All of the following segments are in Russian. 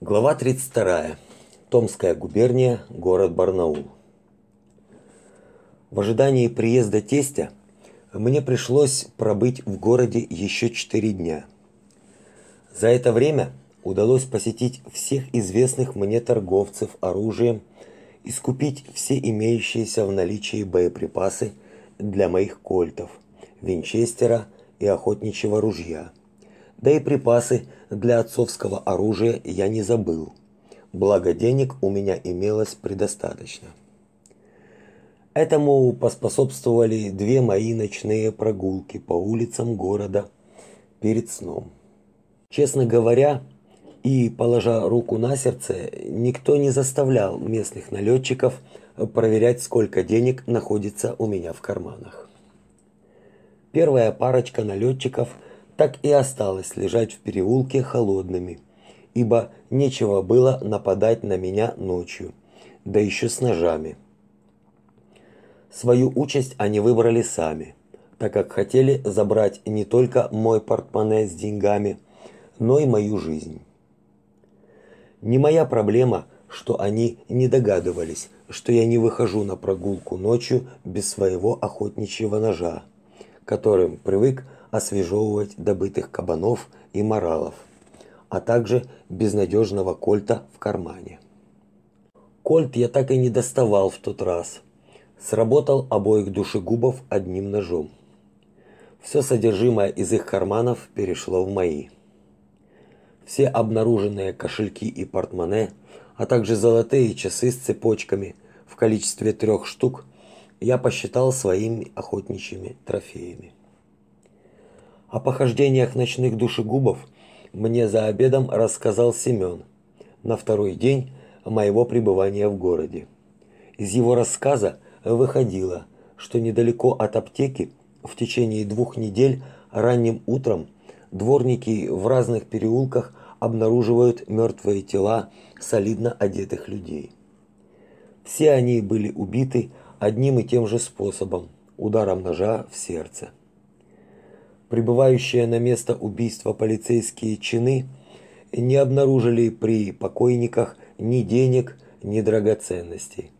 Глава 32. Томская губерния, город Барнаул. В ожидании приезда тестя мне пришлось пробыть в городе еще четыре дня. За это время удалось посетить всех известных мне торговцев оружием и скупить все имеющиеся в наличии боеприпасы для моих кольтов, винчестера и охотничьего ружья. Да и припасы для отцовского оружия я не забыл. Благо денег у меня имелось предостаточно. Этому поспособствовали две мои ночные прогулки по улицам города перед сном. Честно говоря, и положа руку на сердце, никто не заставлял местных налетчиков проверять, сколько денег находится у меня в карманах. Первая парочка налетчиков так и осталась лежать в переулке холодными, ибо нечего было нападать на меня ночью, да еще с ножами. Свою участь они выбрали сами, так как хотели забрать не только мой портмоне с деньгами, но и мою жизнь. Не моя проблема, что они не догадывались, что я не выхожу на прогулку ночью без своего охотничьего ножа, которым привык освежевывать добытых кабанов и моралов, а также безнадежного кольта в кармане. Кольт я так и не доставал в тот раз. Сработал обоих душегубов одним ножом. Все содержимое из их карманов перешло в мои. Все обнаруженные кошельки и портмоне, а также золотые часы с цепочками в количестве трех штук я посчитал своими охотничьими трофеями. О похождениях ночных душегубов мне за обедом рассказал Семен на второй день моего пребывания в городе. Из его рассказа выходило, что недалеко от аптеки в течение двух недель ранним утром дворники в разных переулках обнаруживают мертвые тела солидно одетых людей. Все они были убиты одним и тем же способом ударом ножа в сердце прибывающие на место убийства полицейские чины не обнаружили при покойниках ни денег, ни драгоценностей.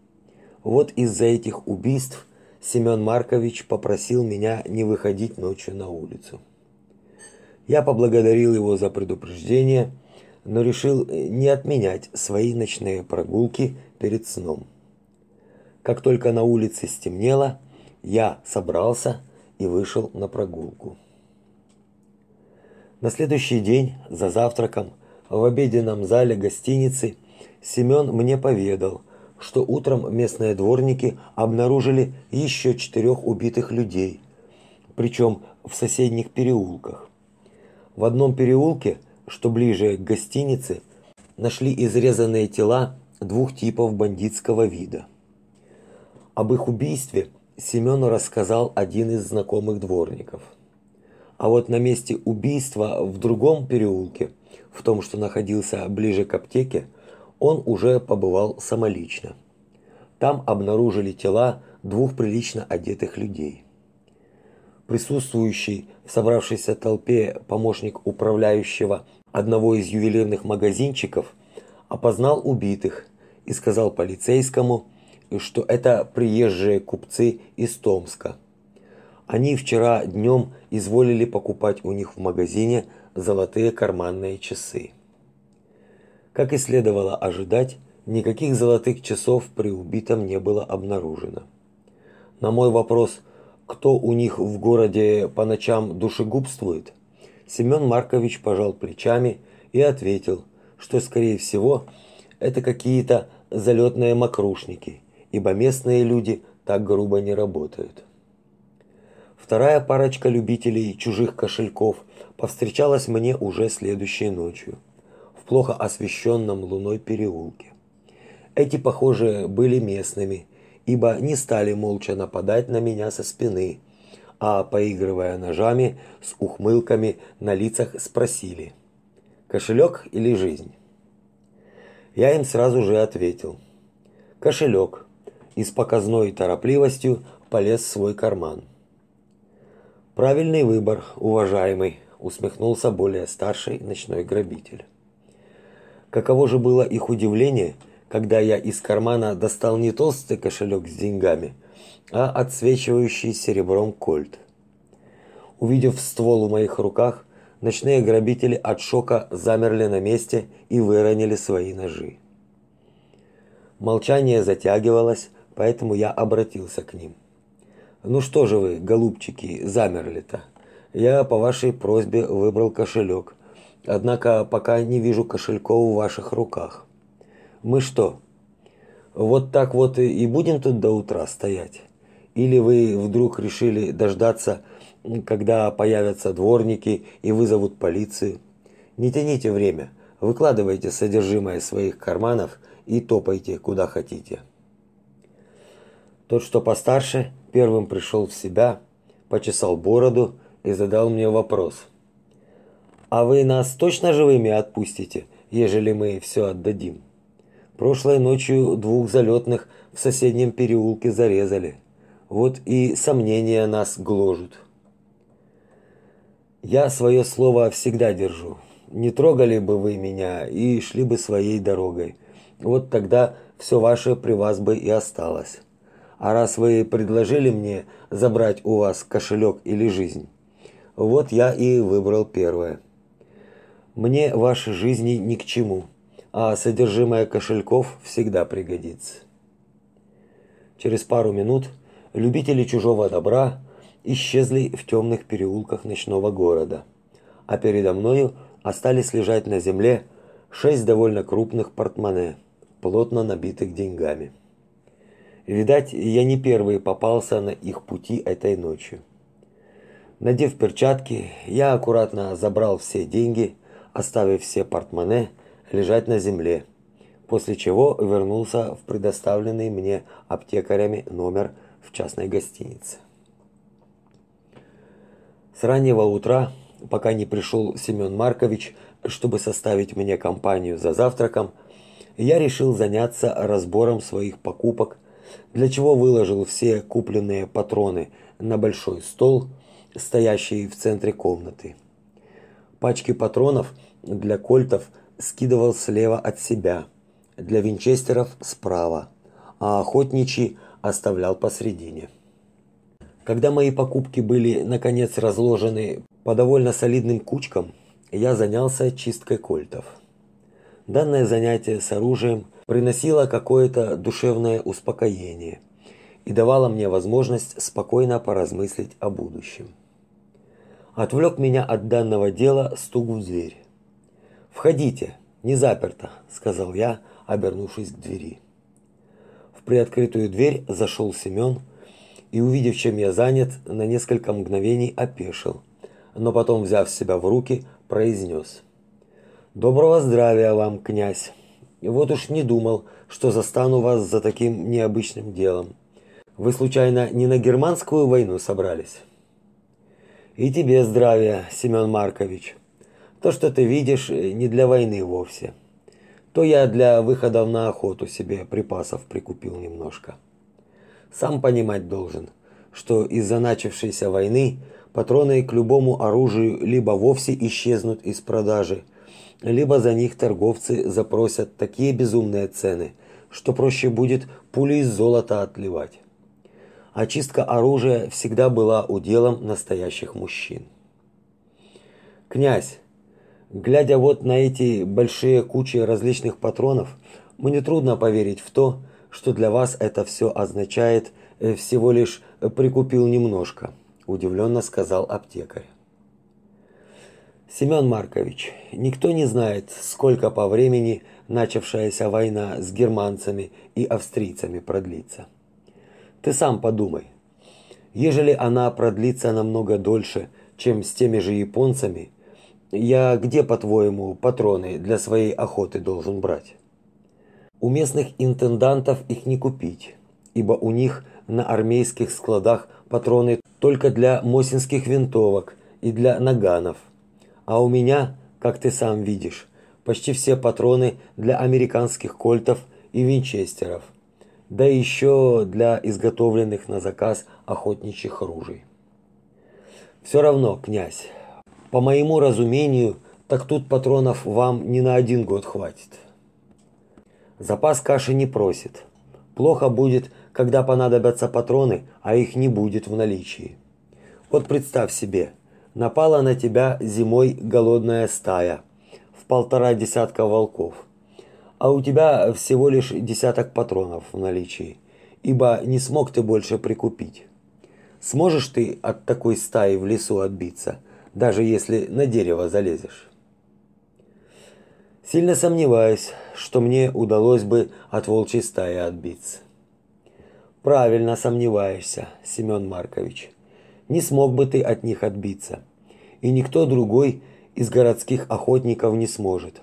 Вот из-за этих убийств Семен Маркович попросил меня не выходить ночью на улицу. Я поблагодарил его за предупреждение, но решил не отменять свои ночные прогулки перед сном. Как только на улице стемнело, я собрался и вышел на прогулку. На следующий день за завтраком в обеденном зале гостиницы Семен мне поведал, что утром местные дворники обнаружили еще четырех убитых людей, причем в соседних переулках. В одном переулке, что ближе к гостинице, нашли изрезанные тела двух типов бандитского вида. Об их убийстве Семену рассказал один из знакомых дворников – а вот на месте убийства в другом переулке, в том, что находился ближе к аптеке, он уже побывал самолично. Там обнаружили тела двух прилично одетых людей. Присутствующий в собравшейся толпе помощник управляющего одного из ювелирных магазинчиков опознал убитых и сказал полицейскому, что это приезжие купцы из Томска – они вчера днем изволили покупать у них в магазине золотые карманные часы. Как и следовало ожидать, никаких золотых часов при убитом не было обнаружено. На мой вопрос, кто у них в городе по ночам душегубствует, Семен Маркович пожал плечами и ответил, что скорее всего это какие-то залетные мокрушники, ибо местные люди так грубо не работают. Вторая парочка любителей чужих кошельков повстречалась мне уже следующей ночью в плохо освещенном луной переулке. Эти, похоже, были местными, ибо не стали молча нападать на меня со спины, а поигрывая ножами с ухмылками на лицах спросили: "Кошелек или жизнь?" Я им сразу же ответил: "Кошелек". И с показной торопливостью полез в свой карман. Правильный выбор, уважаемый, усмехнулся более старший ночной грабитель. каково же было их удивление, когда я из кармана достал не толстый кошелек с деньгами, а отсвечивающий серебром кольт. Увидев ствол в моих руках, ночные грабители от шока замерли на месте и выронили свои ножи. Молчание затягивалось, поэтому я обратился к ним. Ну что же вы, голубчики, замерли-то? Я по вашей просьбе выбрал кошелек. Однако пока не вижу кошельков в ваших руках. Мы что? Вот так вот и будем тут до утра стоять? Или вы вдруг решили дождаться, когда появятся дворники и вызовут полицию? Не тяните время. Выкладывайте содержимое своих карманов и топайте куда хотите. Тот, что постарше, первым пришел в себя, почесал бороду и задал мне вопрос. «А вы нас точно живыми отпустите, ежели мы все отдадим? Прошлой ночью двух залетных в соседнем переулке зарезали. Вот и сомнения нас гложут». «Я свое слово всегда держу. Не трогали бы вы меня и шли бы своей дорогой. Вот тогда все ваше при вас бы и осталось». А раз вы предложили мне забрать у вас кошелек или жизнь, вот я и выбрал первое. Мне ваши жизни ни к чему, а содержимое кошельков всегда пригодится. Через пару минут любители чужого добра исчезли в темных переулках ночного города, а передо мною остались лежать на земле шесть довольно крупных портмоне, плотно набитых деньгами. Видать, я не первый попался на их пути этой ночью. Надев перчатки, я аккуратно забрал все деньги, оставив все портмоне лежать на земле, после чего вернулся в предоставленный мне аптекарями номер в частной гостинице. С раннего утра, пока не пришел Семен Маркович, чтобы составить мне компанию за завтраком, я решил заняться разбором своих покупок для чего выложил все купленные патроны на большой стол, стоящий в центре комнаты. Пачки патронов для кольтов скидывал слева от себя, для винчестеров справа, а охотничьи оставлял посредине. Когда мои покупки были наконец разложены по довольно солидным кучкам, я занялся чисткой кольтов. Данное занятие с оружием – приносила какое-то душевное успокоение и давала мне возможность спокойно поразмыслить о будущем. Отвлек меня от данного дела стук в дверь. «Входите, не заперто», – сказал я, обернувшись к двери. В приоткрытую дверь зашел Семен и, увидев, чем я занят, на несколько мгновений опешил, но потом, взяв себя в руки, произнес. «Доброго здравия вам, князь!» Вот уж не думал, что застану вас за таким необычным делом. Вы случайно не на германскую войну собрались? И тебе здравия, Семен Маркович. То, что ты видишь, не для войны вовсе. То я для выхода на охоту себе припасов прикупил немножко. Сам понимать должен, что из-за начавшейся войны патроны к любому оружию либо вовсе исчезнут из продажи, либо за них торговцы запросят такие безумные цены, что проще будет пули из золота отливать. Очистка оружия всегда была уделом настоящих мужчин. Князь, глядя вот на эти большие кучи различных патронов, мне трудно поверить в то, что для вас это все означает э, всего лишь прикупил немножко, удивленно сказал аптекарь. Семен Маркович, никто не знает, сколько по времени начавшаяся война с германцами и австрийцами продлится. Ты сам подумай. Ежели она продлится намного дольше, чем с теми же японцами, я где, по-твоему, патроны для своей охоты должен брать? У местных интендантов их не купить, ибо у них на армейских складах патроны только для мосинских винтовок и для наганов а у меня, как ты сам видишь, почти все патроны для американских кольтов и винчестеров, да еще для изготовленных на заказ охотничьих ружей. Все равно, князь, по моему разумению, так тут патронов вам не на один год хватит. Запас каши не просит. Плохо будет, когда понадобятся патроны, а их не будет в наличии. Вот представь себе, напала на тебя зимой голодная стая в полтора десятка волков, а у тебя всего лишь десяток патронов в наличии, ибо не смог ты больше прикупить. Сможешь ты от такой стаи в лесу отбиться, даже если на дерево залезешь? Сильно сомневаюсь, что мне удалось бы от волчьей стаи отбиться. Правильно сомневаешься, Семен Маркович. Не смог бы ты от них отбиться. И никто другой из городских охотников не сможет.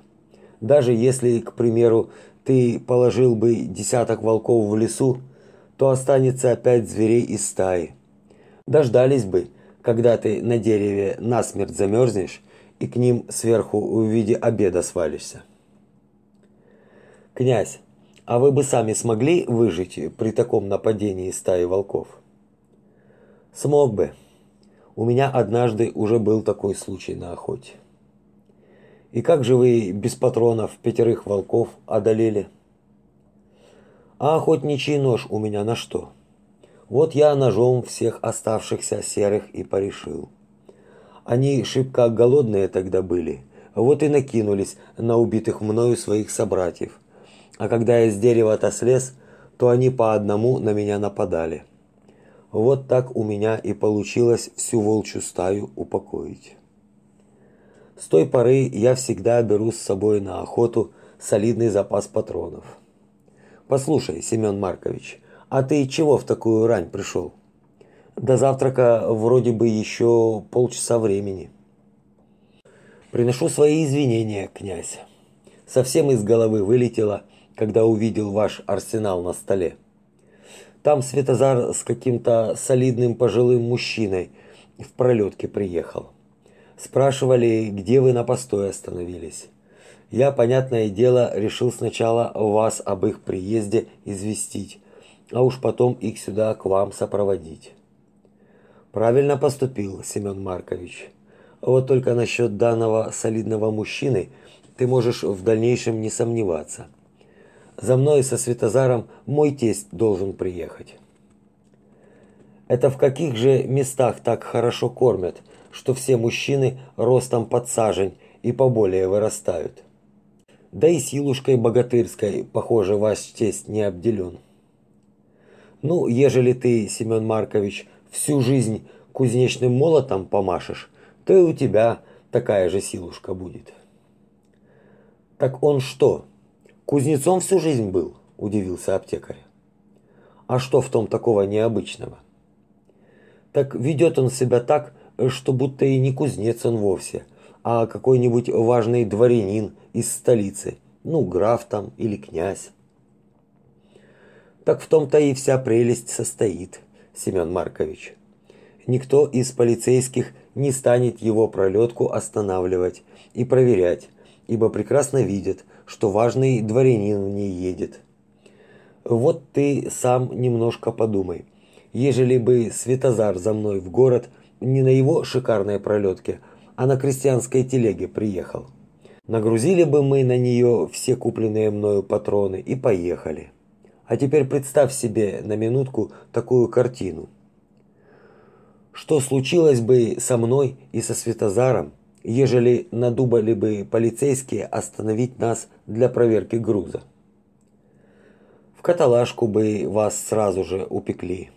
Даже если, к примеру, ты положил бы десяток волков в лесу, то останется опять зверей из стаи. Дождались бы, когда ты на дереве насмерть замерзнешь и к ним сверху в виде обеда свалишься. Князь, а вы бы сами смогли выжить при таком нападении стаи волков? Смог бы. У меня однажды уже был такой случай на охоте. И как же вы без патронов пятерых волков одолели? А охотничий нож у меня на что? Вот я ножом всех оставшихся серых и порешил. Они шибко голодные тогда были, вот и накинулись на убитых мною своих собратьев. А когда я с дерева-то слез, то они по одному на меня нападали. Вот так у меня и получилось всю волчью стаю упокоить. С той поры я всегда беру с собой на охоту солидный запас патронов. Послушай, Семен Маркович, а ты чего в такую рань пришел? До завтрака вроде бы еще полчаса времени. Приношу свои извинения, князь. Совсем из головы вылетело, когда увидел ваш арсенал на столе. Там Светозар с каким-то солидным пожилым мужчиной в пролетке приехал. Спрашивали, где вы на постой остановились. Я, понятное дело, решил сначала вас об их приезде известить, а уж потом их сюда к вам сопроводить. Правильно поступил, Семен Маркович. Вот только насчет данного солидного мужчины ты можешь в дальнейшем не сомневаться. За мной со Светозаром мой тесть должен приехать. Это в каких же местах так хорошо кормят, что все мужчины ростом под сажень и поболее вырастают? Да и силушкой богатырской, похоже, ваш тесть не обделен. Ну, ежели ты, Семен Маркович, всю жизнь кузнечным молотом помашешь, то и у тебя такая же силушка будет. Так он что, кузнецом всю жизнь был? удивился аптекарь. А что в том такого необычного? Так ведет он себя так, что будто и не кузнец он вовсе, а какой-нибудь важный дворянин из столицы, ну, граф там или князь. Так в том-то и вся прелесть состоит, Семен Маркович. Никто из полицейских не станет его пролетку останавливать и проверять, ибо прекрасно видят, что важный дворянин в ней едет. Вот ты сам немножко подумай. Ежели бы Светозар за мной в город не на его шикарной пролетке, а на крестьянской телеге приехал. Нагрузили бы мы на нее все купленные мною патроны и поехали. А теперь представь себе на минутку такую картину. Что случилось бы со мной и со Светозаром, ежели надумали бы полицейские остановить нас для проверки груза? В каталажку бы вас сразу же упекли,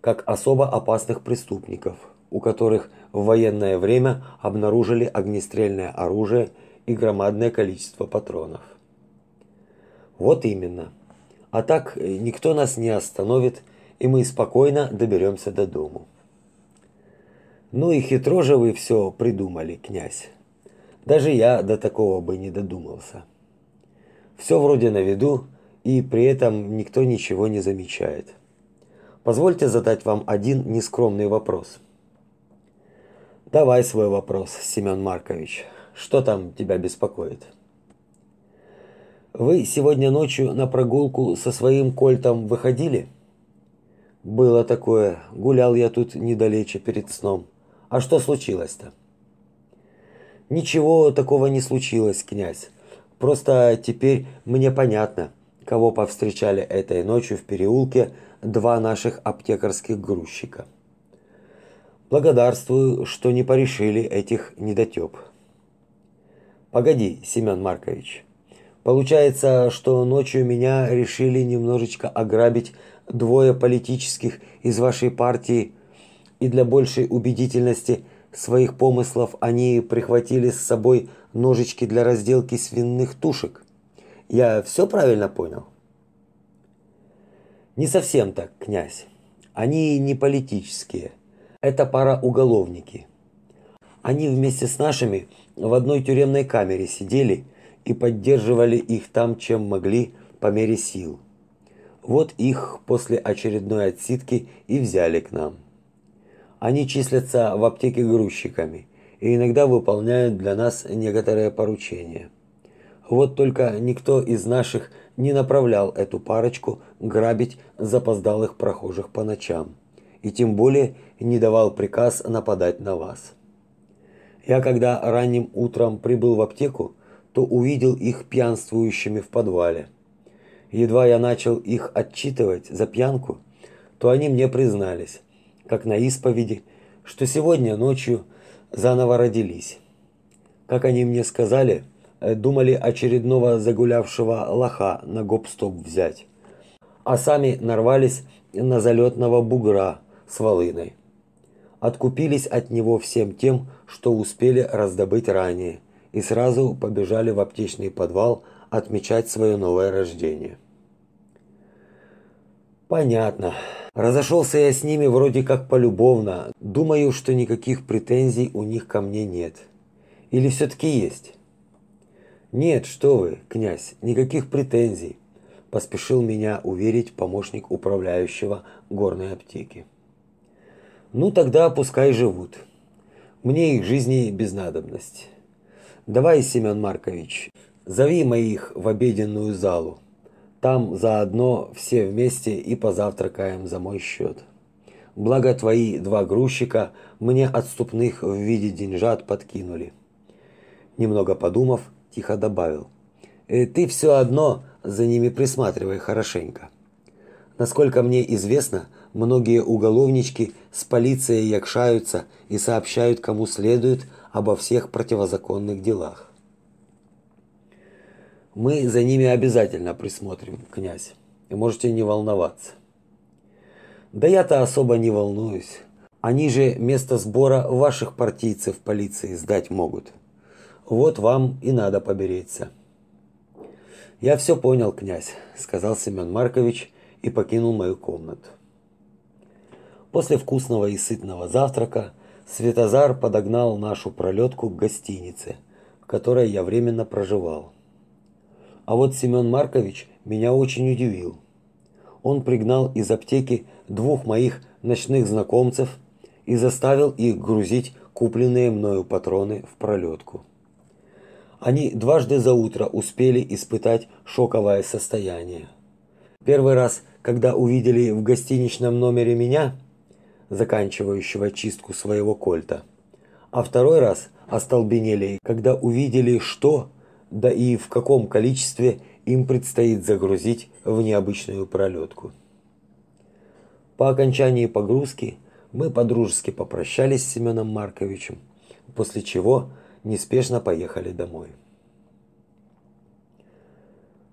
как особо опасных преступников, у которых в военное время обнаружили огнестрельное оружие и громадное количество патронов. Вот именно. А так никто нас не остановит, и мы спокойно доберемся до дому. Ну и хитро же вы все придумали, князь. Даже я до такого бы не додумался. Все вроде на виду, и при этом никто ничего не замечает. Позвольте задать вам один нескромный вопрос. Давай свой вопрос, Семен Маркович. Что там тебя беспокоит? Вы сегодня ночью на прогулку со своим кольтом выходили? Было такое. Гулял я тут недалече перед сном. А что случилось-то? Ничего такого не случилось, князь. Просто теперь мне понятно, кого повстречали этой ночью в переулке два наших аптекарских грузчика. Благодарствую, что не порешили этих недотёп. Погоди, Семен Маркович. Получается, что ночью меня решили немножечко ограбить двое политических из вашей партии, и для большей убедительности своих помыслов они прихватили с собой ножички для разделки свиных тушек. Я все правильно понял? Не совсем так, князь. Они не политические. Это пара уголовники. Они вместе с нашими в одной тюремной камере сидели и поддерживали их там, чем могли, по мере сил. Вот их после очередной отсидки и взяли к нам. Они числятся в аптеке грузчиками и иногда выполняют для нас некоторые поручения. Вот только никто из наших не направлял эту парочку грабить запоздалых прохожих по ночам, и тем более не давал приказ нападать на вас. Я когда ранним утром прибыл в аптеку, то увидел их пьянствующими в подвале. Едва я начал их отчитывать за пьянку, то они мне признались, как на исповеди, что сегодня ночью заново родились. Как они мне сказали, э, думали очередного загулявшего лоха на гоп-стоп взять, а сами нарвались на залетного бугра с волыной откупились от него всем тем, что успели раздобыть ранее, и сразу побежали в аптечный подвал отмечать свое новое рождение. Понятно. Разошелся я с ними вроде как полюбовно. Думаю, что никаких претензий у них ко мне нет. Или все таки есть? Нет, что вы, князь, никаких претензий, поспешил меня уверить помощник управляющего горной аптеки. Ну тогда пускай живут. Мне их жизни без надобности. Давай, Семен Маркович, зови моих в обеденную залу. Там заодно все вместе и позавтракаем за мой счет. Благо твои два грузчика мне отступных в виде деньжат подкинули. Немного подумав, тихо добавил: э, "Ты все одно за ними присматривай хорошенько. Насколько мне известно, многие уголовнички с полицией якшаются и сообщают кому следует обо всех противозаконных делах. Мы за ними обязательно присмотрим, князь. И можете не волноваться. Да я-то особо не волнуюсь. Они же место сбора ваших партийцев полиции сдать могут. Вот вам и надо поберечься. Я все понял, князь, сказал Семен Маркович и покинул мою комнату. После вкусного и сытного завтрака Светозар подогнал нашу пролетку к гостинице, в которой я временно проживал. А вот Семен Маркович меня очень удивил. Он пригнал из аптеки двух моих ночных знакомцев и заставил их грузить купленные мною патроны в пролетку. Они дважды за утро успели испытать шоковое состояние. Первый раз, когда увидели в гостиничном номере меня – заканчивающего чистку своего кольта. А второй раз остолбенели, когда увидели, что, да и в каком количестве им предстоит загрузить в необычную пролетку. По окончании погрузки мы подружески попрощались с Семеном Марковичем, после чего неспешно поехали домой.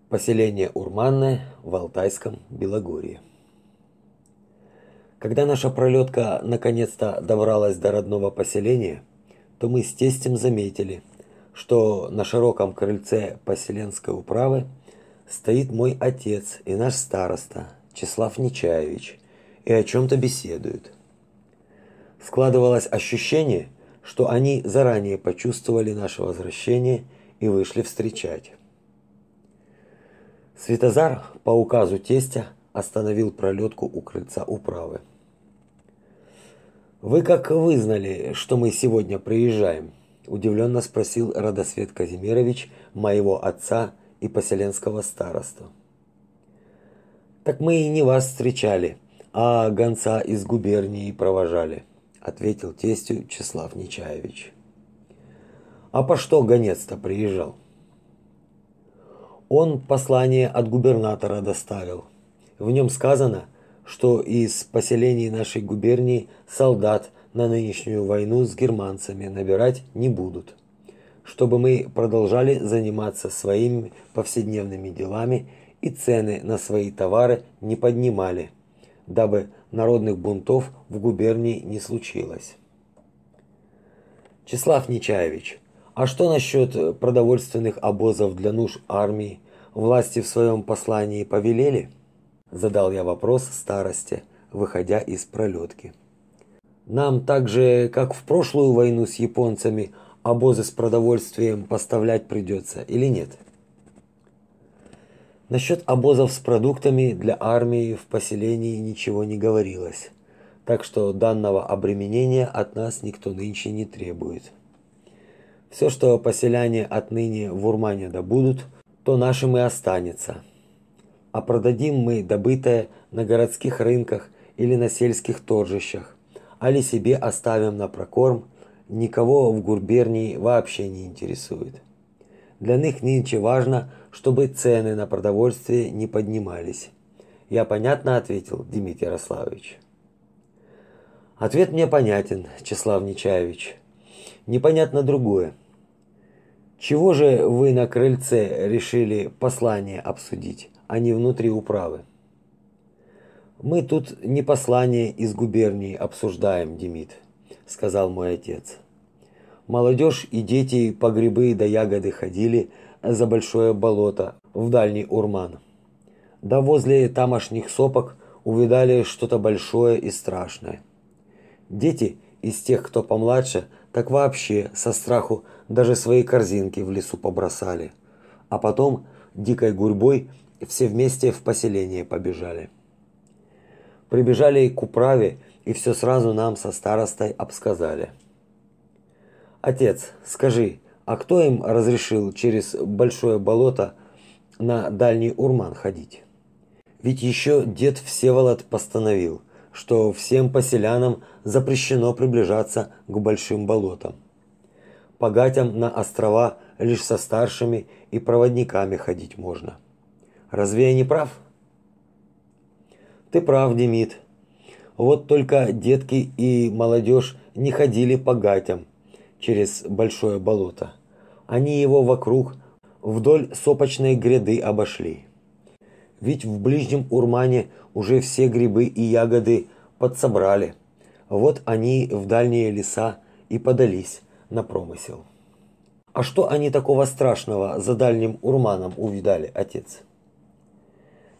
Поселение Урманное в Алтайском Белогорье. Когда наша пролетка наконец-то добралась до родного поселения, то мы с тестем заметили, что на широком крыльце поселенской управы стоит мой отец и наш староста Числав Нечаевич и о чем то беседуют. Складывалось ощущение, что они заранее почувствовали наше возвращение и вышли встречать. Светозар по указу тестя остановил пролетку у крыльца управы. Вы как вызнали, что мы сегодня приезжаем? Удивленно спросил Радосвет Казимирович моего отца и поселенского старосту. Так мы и не вас встречали, а гонца из губернии провожали, ответил тестю Числав Нечаевич. А по что гонец-то приезжал? Он послание от губернатора доставил. В нем сказано, что из поселений нашей губернии солдат на нынешнюю войну с германцами набирать не будут. Чтобы мы продолжали заниматься своими повседневными делами и цены на свои товары не поднимали, дабы народных бунтов в губернии не случилось. Числав Нечаевич, а что насчет продовольственных обозов для нужд армии? Власти в своем послании повелели? Задал я вопрос старости, выходя из пролетки. Нам так же, как в прошлую войну с японцами, обозы с продовольствием поставлять придется или нет? Насчет обозов с продуктами для армии в поселении ничего не говорилось, так что данного обременения от нас никто нынче не требует. Все, что поселяне отныне в Урмане добудут, то нашим и останется. А продадим мы добытое на городских рынках или на сельских торжищах, али себе оставим на прокорм, никого в губернии вообще не интересует. Для них нынче важно, чтобы цены на продовольствие не поднимались. Я понятно ответил, Дмитрий Ярославович. Ответ мне понятен, Числав Нечаевич. Непонятно другое. Чего же вы на крыльце решили послание обсудить, а не внутри управы? Мы тут не послание из губернии обсуждаем, Демид, сказал мой отец. Молодежь и дети по грибы да ягоды ходили за большое болото в дальний Урман. Да возле тамошних сопок увидали что-то большое и страшное. Дети из тех, кто помладше, так вообще со страху даже свои корзинки в лесу побросали. А потом дикой гурьбой все вместе в поселение побежали прибежали к управе и все сразу нам со старостой обсказали. Отец, скажи, а кто им разрешил через большое болото на дальний Урман ходить? Ведь еще дед Всеволод постановил, что всем поселянам запрещено приближаться к большим болотам. По гатям на острова лишь со старшими и проводниками ходить можно. Разве я не прав? Ты прав, Демид. Вот только детки и молодежь не ходили по гатям через большое болото. Они его вокруг вдоль сопочной гряды обошли. Ведь в ближнем Урмане уже все грибы и ягоды подсобрали. Вот они в дальние леса и подались на промысел. А что они такого страшного за дальним Урманом увидали, отец?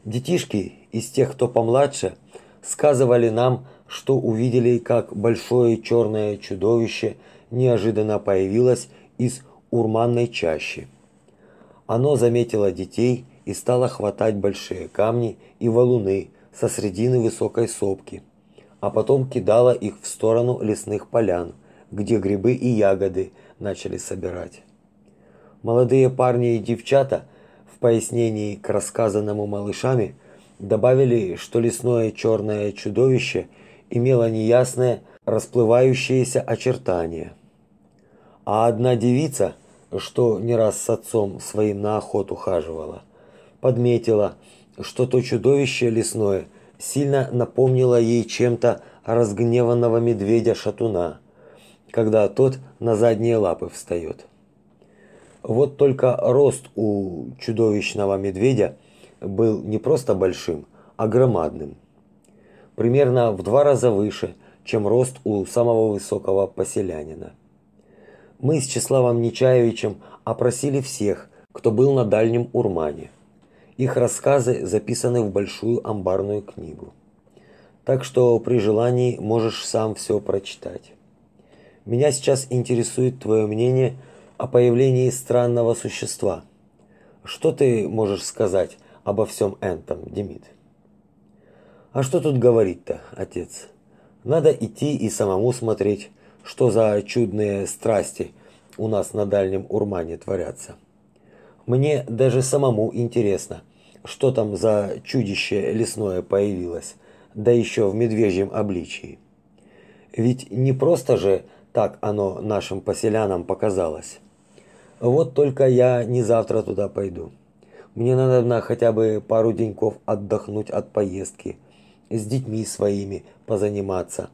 Детишки из тех, кто помладше, сказывали нам, что увидели, как большое черное чудовище неожиданно появилось из урманной чащи. Оно заметило детей и стало хватать большие камни и валуны со средины высокой сопки, а потом кидало их в сторону лесных полян, где грибы и ягоды начали собирать. Молодые парни и девчата пояснении к рассказанному малышами добавили, что лесное черное чудовище имело неясное, расплывающееся очертание. А одна девица, что не раз с отцом своим на охоту хаживала, подметила, что то чудовище лесное сильно напомнило ей чем-то разгневанного медведя-шатуна, когда тот на задние лапы встает. Вот только рост у чудовищного медведя был не просто большим, а громадным. Примерно в два раза выше, чем рост у самого высокого поселянина. Мы с Числавом Нечаевичем опросили всех, кто был на Дальнем Урмане. Их рассказы записаны в большую амбарную книгу. Так что при желании можешь сам все прочитать. Меня сейчас интересует твое мнение – о появлении странного существа. Что ты можешь сказать обо всем этом, Демид? А что тут говорить-то, отец? Надо идти и самому смотреть, что за чудные страсти у нас на дальнем Урмане творятся. Мне даже самому интересно, что там за чудище лесное появилось, да еще в медвежьем обличии. Ведь не просто же так оно нашим поселянам показалось. Вот только я не завтра туда пойду. Мне надо хотя бы пару деньков отдохнуть от поездки, с детьми своими позаниматься,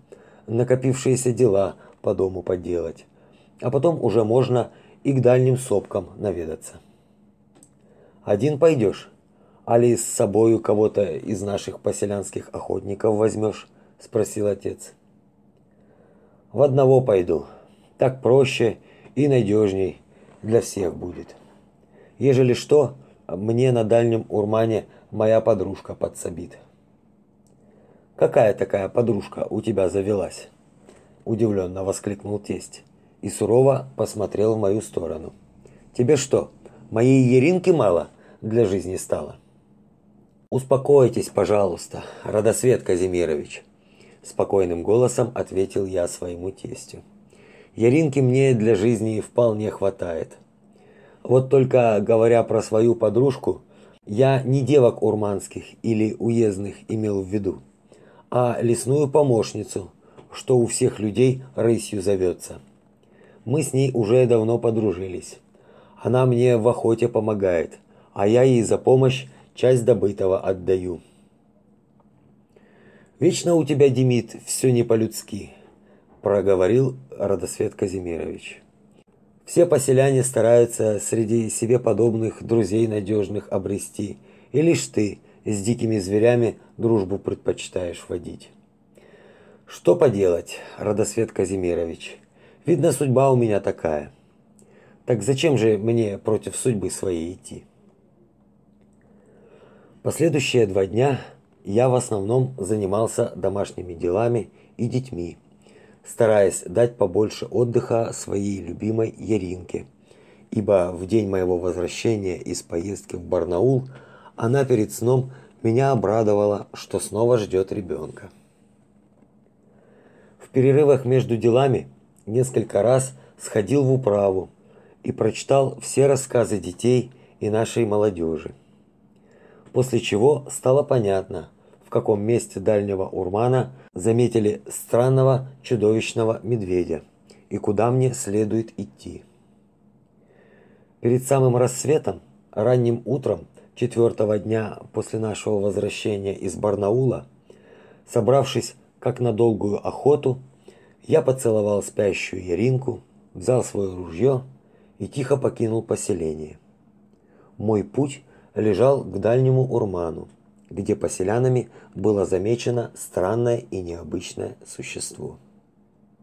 накопившиеся дела по дому поделать. А потом уже можно и к дальним сопкам наведаться. Один пойдешь, али с собою кого-то из наших поселянских охотников возьмешь? спросил отец. В одного пойду. Так проще и надежней для всех будет. Ежели что, мне на дальнем Урмане моя подружка подсобит. Какая такая подружка у тебя завелась? удивленно воскликнул тесть и сурово посмотрел в мою сторону. Тебе что, моей Еринки мало для жизни стало? Успокойтесь, пожалуйста, Радосвет Казимирович, спокойным голосом ответил я своему тестю. Яринки мне для жизни вполне хватает. Вот только говоря про свою подружку, я не девок урманских или уездных имел в виду, а лесную помощницу, что у всех людей рысью зовется. Мы с ней уже давно подружились. Она мне в охоте помогает, а я ей за помощь часть добытого отдаю. Вечно у тебя, Демид, все не по-людски, проговорил Радосвет Казимирович. Все поселяне стараются среди себе подобных друзей надежных обрести, и лишь ты с дикими зверями дружбу предпочитаешь водить. Что поделать, Радосвет Казимирович? Видно, судьба у меня такая. Так зачем же мне против судьбы своей идти? Последующие два дня я в основном занимался домашними делами и детьми, стараясь дать побольше отдыха своей любимой Яринке, ибо в день моего возвращения из поездки в Барнаул она перед сном меня обрадовала, что снова ждет ребенка. В перерывах между делами несколько раз сходил в управу и прочитал все рассказы детей и нашей молодежи. После чего стало понятно, в каком месте дальнего Урмана заметили странного чудовищного медведя и куда мне следует идти. Перед самым рассветом, ранним утром четвертого дня после нашего возвращения из Барнаула, собравшись как на долгую охоту, я поцеловал спящую Яринку, взял свое ружье и тихо покинул поселение. Мой путь лежал к дальнему Урману, где поселянами было замечено странное и необычное существо.